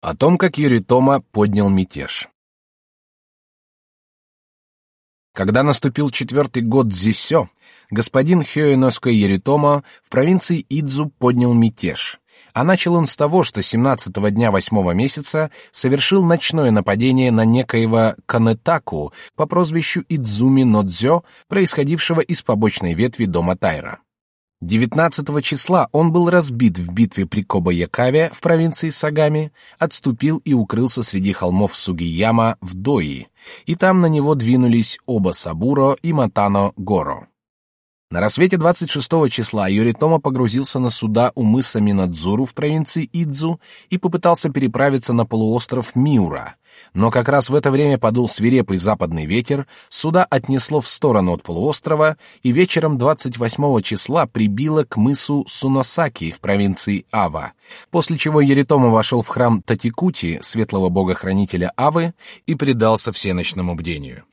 О том, как Юритома поднял мятеж. Когда наступил четвертый год Зисё, господин Хёиноско Юритома в провинции Идзу поднял мятеж. А начал он с того, что 17-го дня восьмого месяца совершил ночное нападение на некоего Канетаку по прозвищу Идзуми Нодзё, происходившего из побочной ветви дома Тайра. 19 числа он был разбит в битве при Кобаякаве в провинции Сагами, отступил и укрылся среди холмов Сугияма в Дои, и там на него двинулись оба Сабуро и Матано Горо. На рассвете 26 числа Юритома погрузился на суда у мыса Минадзуру в провинции Идзу и попытался переправиться на полуостров Миура. Но как раз в это время подул свирепый западный ветер, суда отнесло в сторону от полуострова и вечером 28 числа прибило к мысу Суносаки в провинции Ава, после чего Юритома вошел в храм Татикути, светлого бога-хранителя Авы, и предался всеночному бдению.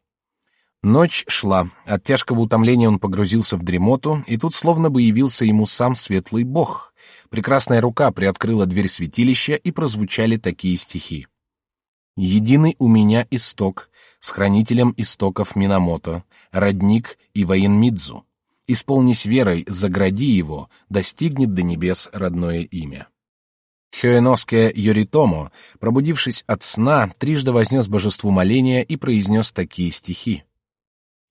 Ночь шла, от тяжкого утомления он погрузился в дремоту, и тут словно бы явился ему сам светлый бог. Прекрасная рука приоткрыла дверь святилища, и прозвучали такие стихи. «Единый у меня исток, с хранителем истоков Минамото, родник и военмидзу. Исполнись верой, загради его, достигнет до небес родное имя». Хёэноске Йоритомо, пробудившись от сна, трижды вознес божеству моления и произнес такие стихи.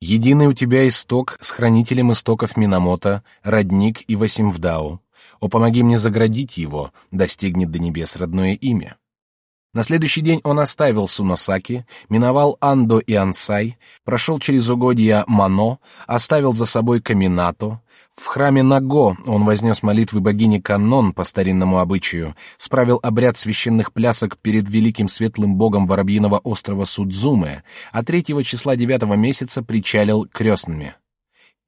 Единый у тебя исток с хранителем истоков Минамото, родник и Васимвдау. О, помоги мне заградить его, достигнет до небес родное имя. На следующий день он оставил Суносаки, миновал Андо и Ансай, прошел через угодья Мано, оставил за собой Каминато. В храме Наго он вознес молитвы богини Канон по старинному обычаю, справил обряд священных плясок перед великим светлым богом Воробьиного острова Судзуме, а третьего числа девятого месяца причалил крестными.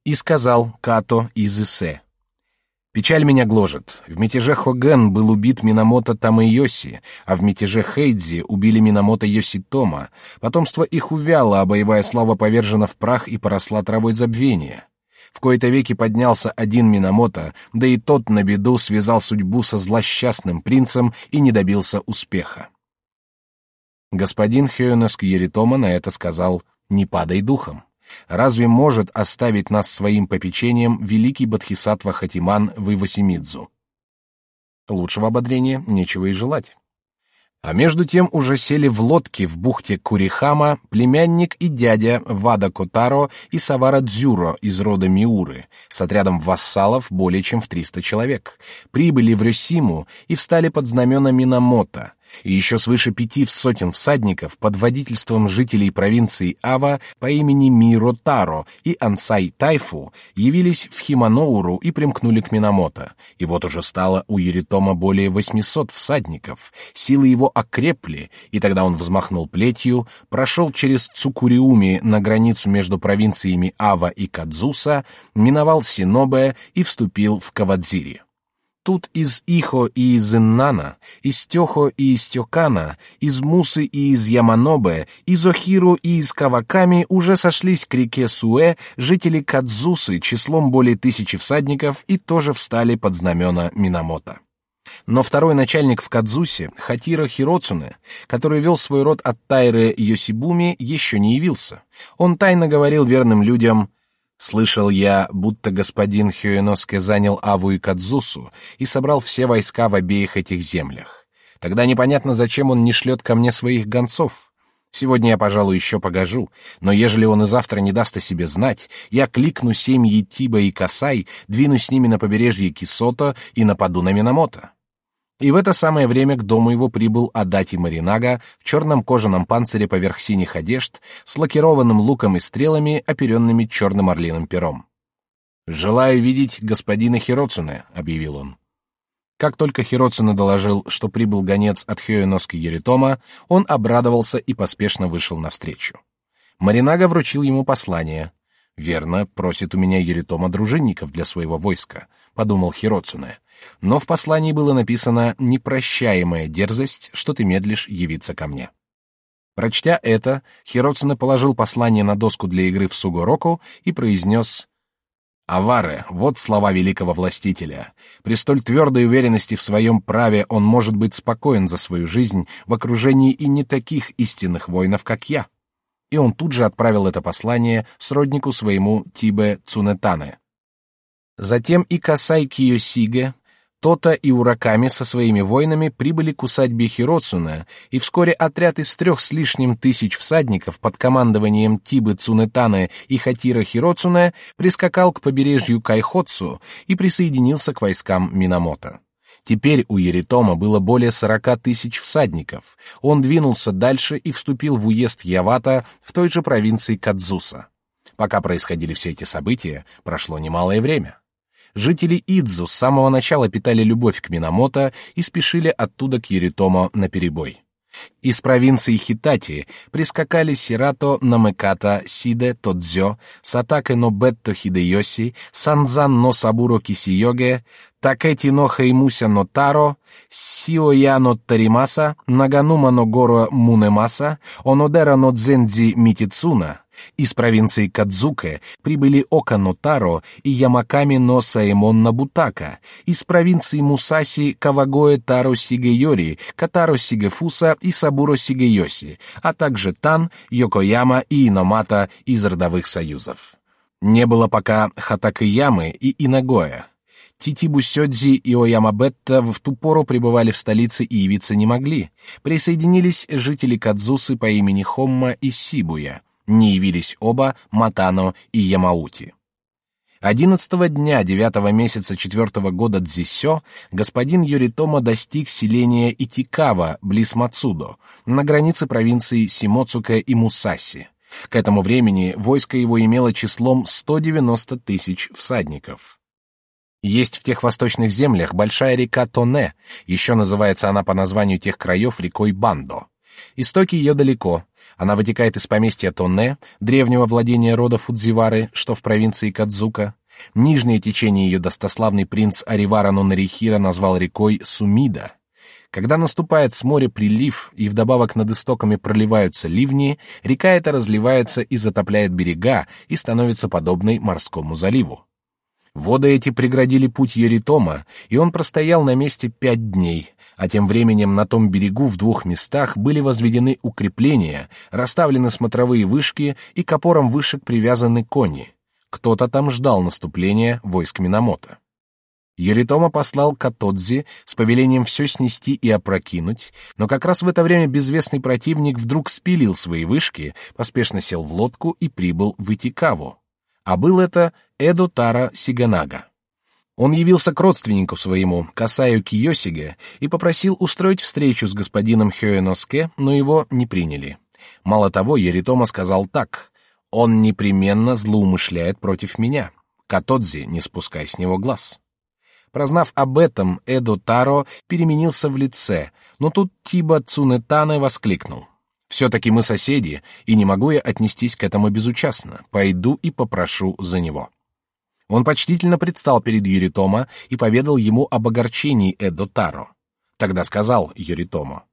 И сказал Като из Исе, Печаль меня гложет. В мятеже Хоген был убит Минамото Тамэйоси, а в мятеже Хейдзи убили Минамото Йоситома. Потомство их увяло, а боевая слава повержена в прах и поросла травой забвения. В кои-то веки поднялся один Минамото, да и тот на беду связал судьбу со злосчастным принцем и не добился успеха. Господин Хёнеск Еритома на это сказал «Не падай духом». Разве может оставить нас своим попечением великий бодхисаттва Хатиман Вывасимидзу? Лучшего ободрения нечего и желать. А между тем уже сели в лодке в бухте Курихама племянник и дядя Вада Котаро и Савара Дзюро из рода Миуры с отрядом вассалов более чем в 300 человек. Прибыли в Рюсиму и встали под знамена Минамото, и еще свыше пяти сотен всадников под водительством жителей провинции Ава по имени Миро Таро и Ансай Тайфу явились в Химаноуру и примкнули к Минамото. И вот уже стало у Еритома более 800 всадников. Силы его окрепли, и тогда он взмахнул плетью, прошел через Цукуриуми на границу между провинциями Ава и Кадзуса, миновал Синобе и вступил в Кавадзири. Тут из Ихо и из Иннана, из Тёхо и из Тёкана, из Мусы и из Яманобе, из Охиру и из Каваками уже сошлись к реке Суэ жители Кадзусы числом более тысячи всадников и тоже встали под знамена Минамото. Но второй начальник в Кадзусе, Хатира Хироцуне, который вел свой род от Тайры Йосибуми, еще не явился. Он тайно говорил верным людям Слышал я, будто господин Хюеноске занял Аву и Кадзусу и собрал все войска в обеих этих землях. Тогда непонятно, зачем он не шлет ко мне своих гонцов. Сегодня я, пожалуй, еще погожу, но ежели он и завтра не даст о себе знать, я кликну семьи Тиба и Касай, двинусь с ними на побережье Кисото и нападу на Минамото. И в это самое время к дому его прибыл Адати Маринага в черном кожаном панцире поверх синих одежд, с лакированным луком и стрелами, оперенными черным орлиным пером. «Желаю видеть господина Хироцуне», — объявил он. Как только Хироцуне доложил, что прибыл гонец от Хёеноски Еритома, он обрадовался и поспешно вышел навстречу. Маринага вручил ему послание. «Верно, просит у меня Еритома дружинников для своего войска», — подумал Хироцуне но в послании было написано «непрощаемая дерзость, что ты медлишь явиться ко мне». Прочтя это, Хироцуне положил послание на доску для игры в сугороку и произнес Аваре, вот слова великого властителя. При столь твердой уверенности в своем праве он может быть спокоен за свою жизнь в окружении и не таких истинных воинов, как я. И он тут же отправил это послание сроднику своему Тибе Цунетане. Затем и Касай Киосиге, Тота и Ураками со своими воинами прибыли к усадьбе Хироцуна, и вскоре отряд из трех с лишним тысяч всадников под командованием Тибы Цунетаны и Хатира Хироцуна прискакал к побережью Кайхоцу и присоединился к войскам Минамото. Теперь у Еритома было более сорока тысяч всадников. Он двинулся дальше и вступил в уезд Явата в той же провинции Кадзуса. Пока происходили все эти события, прошло немалое время. Жители Идзу с самого начала питали любовь к Минамото и спешили оттуда к Еритомо на перебой. Из провинции Хитати прискакали Сирато Намеката Сиде Тодзё, Сатаке но Бетто Хидеёси, Санзан но Сабуро Кисиёге, Такети но Хеймуся но Таро, Сиоя но Таримаса, Наганума но Горо Мунемаса, Онодера но Дзензи Митицуна, из провинции Кадзуке прибыли Окано Таро и Ямаками но Саэмон Набутака, из провинции Мусаси Кавагоэ Таро Сигейори, Катаро Сигефуса и Сабуро Сигейоси, а также Тан, Йокояма и Иномата из родовых союзов. Не было пока Хатакиямы и Инагоя. Титибу Сёдзи и Оямабетта в ту пору пребывали в столице и явиться не могли. Присоединились жители Кадзусы по имени Хомма и Сибуя не явились оба Матано и Ямаути. Одиннадцатого дня девятого месяца четвертого года Дзисё господин Йоритома достиг селения Итикава близ Мацудо, на границе провинций Симоцука и Мусаси. К этому времени войско его имело числом 190 тысяч всадников. Есть в тех восточных землях большая река Тоне, еще называется она по названию тех краев рекой Бандо. Истоки ее далеко, она вытекает из поместья Тонне, древнего владения рода Фудзивары, что в провинции Кадзука. Нижнее течение ее достославный принц Аривара Нонарихира назвал рекой Сумида. Когда наступает с моря прилив и вдобавок над истоками проливаются ливни, река эта разливается и затопляет берега и становится подобной морскому заливу. Воды эти преградили путь Еритома, и он простоял на месте пять дней, а тем временем на том берегу в двух местах были возведены укрепления, расставлены смотровые вышки и к опорам вышек привязаны кони. Кто-то там ждал наступления войск Минамото. Еритома послал Катодзи с повелением все снести и опрокинуть, но как раз в это время безвестный противник вдруг спилил свои вышки, поспешно сел в лодку и прибыл в Итикаву а был это Эдо Тара Сиганага. Он явился к родственнику своему, Касаю Киосиге, и попросил устроить встречу с господином Хёэноске, но его не приняли. Мало того, Еритома сказал так: он непременно злоумышляет против меня. Катодзи, не спускай с него глаз. Прознав об этом, Эдо Таро переменился в лице, но тут Тиба Цунетане воскликнул: все-таки мы соседи, и не могу я отнестись к этому безучастно. Пойду и попрошу за него. Он почтительно предстал перед Юритомо и поведал ему об огорчении Эдо Таро. Тогда сказал Юритомо: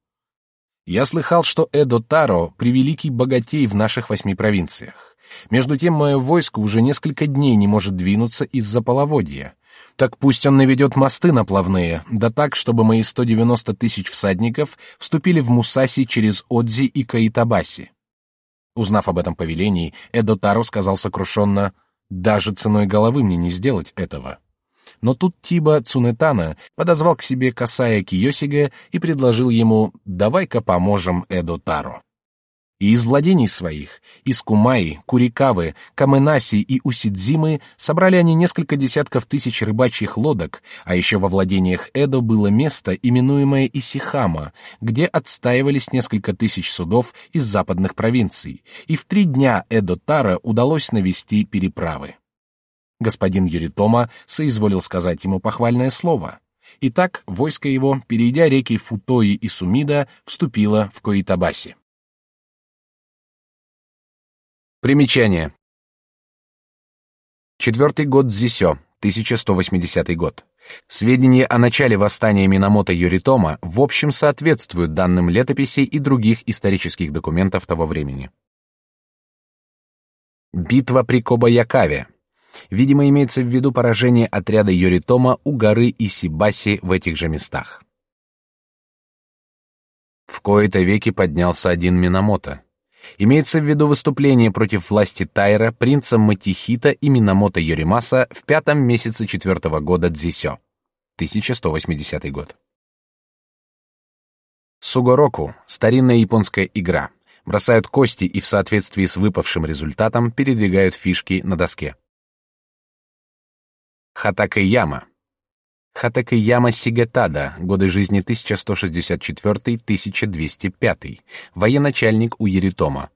"Я слыхал, что Эдо Таро превеликий богатей в наших восьми провинциях. Между тем мое войско уже несколько дней не может двинуться из-за половодья. Так пусть он наведет мосты наплавные, да так, чтобы мои 190 тысяч всадников вступили в Мусаси через Одзи и Каитабаси. Узнав об этом повелении, Эдо Таро сказал сокрушенно, «Даже ценой головы мне не сделать этого». Но тут Тиба Цунетана подозвал к себе Касая Киосига и предложил ему «давай-ка поможем Эдо Таро» и из владений своих, из Кумаи, Курикавы, Каменаси и Усидзимы собрали они несколько десятков тысяч рыбачьих лодок, а еще во владениях Эдо было место, именуемое Исихама, где отстаивались несколько тысяч судов из западных провинций, и в три дня Эдо Тара удалось навести переправы. Господин Юритома соизволил сказать ему похвальное слово. Итак, войско его, перейдя реки Футои и Сумида, вступило в Коитабаси. Примечание. Четвертый год Дзисё, 1180 год. Сведения о начале восстания Минамото Юритома в общем соответствуют данным летописей и других исторических документов того времени. Битва при Кобаякаве. Видимо, имеется в виду поражение отряда Йоритома у горы Исибаси в этих же местах. В кои-то веки поднялся один Минамото. Имеется в виду выступление против власти Тайра, принца Матихита и Минамото Йоримаса в пятом месяце четвертого года Дзисё, 1180 год. Сугороку — старинная японская игра. Бросают кости и в соответствии с выпавшим результатом передвигают фишки на доске. Хатакаяма. Хатакаяма Сигатада, годы жизни 1164-1205, военачальник у Еритома,